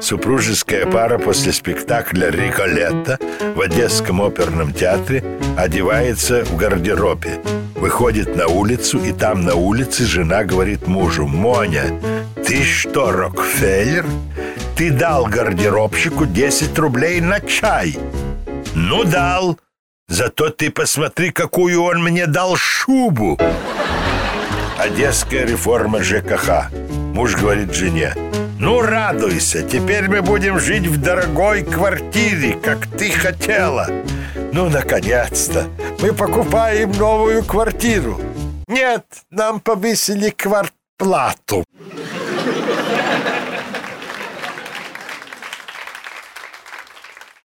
Супружеская пара после спектакля «Риколетта» в Одесском оперном театре одевается в гардеробе. Выходит на улицу, и там на улице жена говорит мужу «Моня, ты что, Рокфеллер? Ты дал гардеробщику 10 рублей на чай?» «Ну, дал. Зато ты посмотри, какую он мне дал шубу!» Одесская реформа ЖКХ. Муж говорит жене ну, радуйся, теперь мы будем жить в дорогой квартире, как ты хотела. Ну, наконец-то, мы покупаем новую квартиру. Нет, нам повысили квартплату.